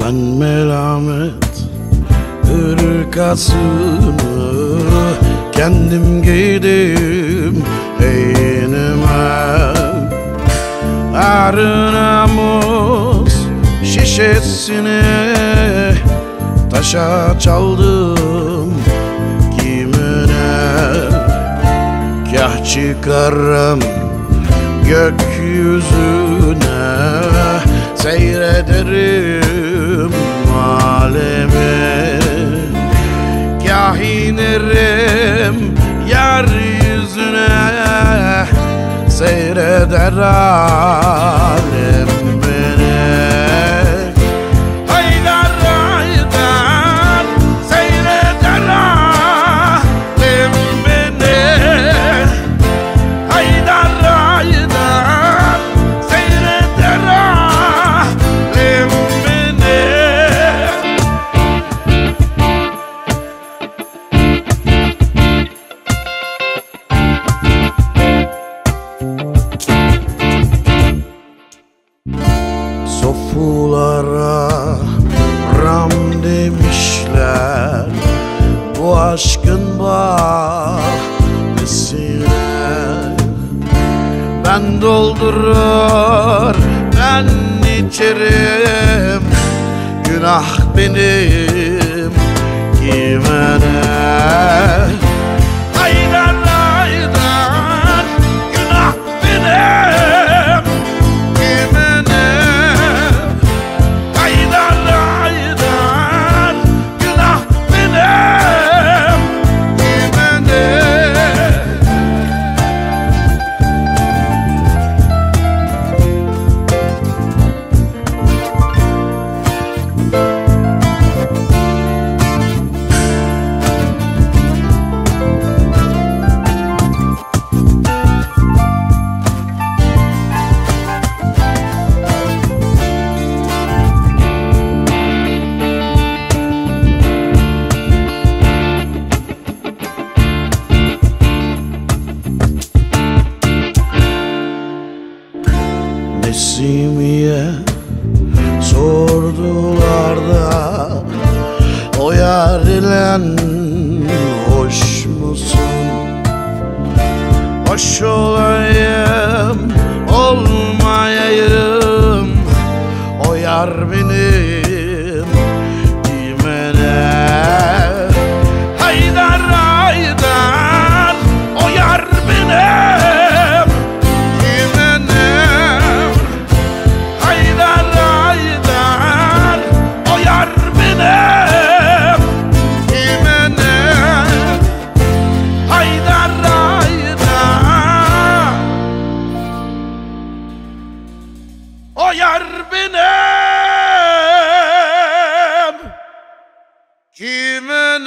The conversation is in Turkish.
Ben melamet ırkasını kendim giydim eynime Arınamız şişesini taşa çaldım çıkarım gökyüzüne. Seyrederim alemi Kah inerim yeryüzüne. Seyreder alem demişler Bu aşkın bahanesine Ben doldurur ben içerim. Günah benim Nesimiye sordular da O yar ile hoş musun? Hoş olayım olmayayım O yar beni O yar benim. Kimin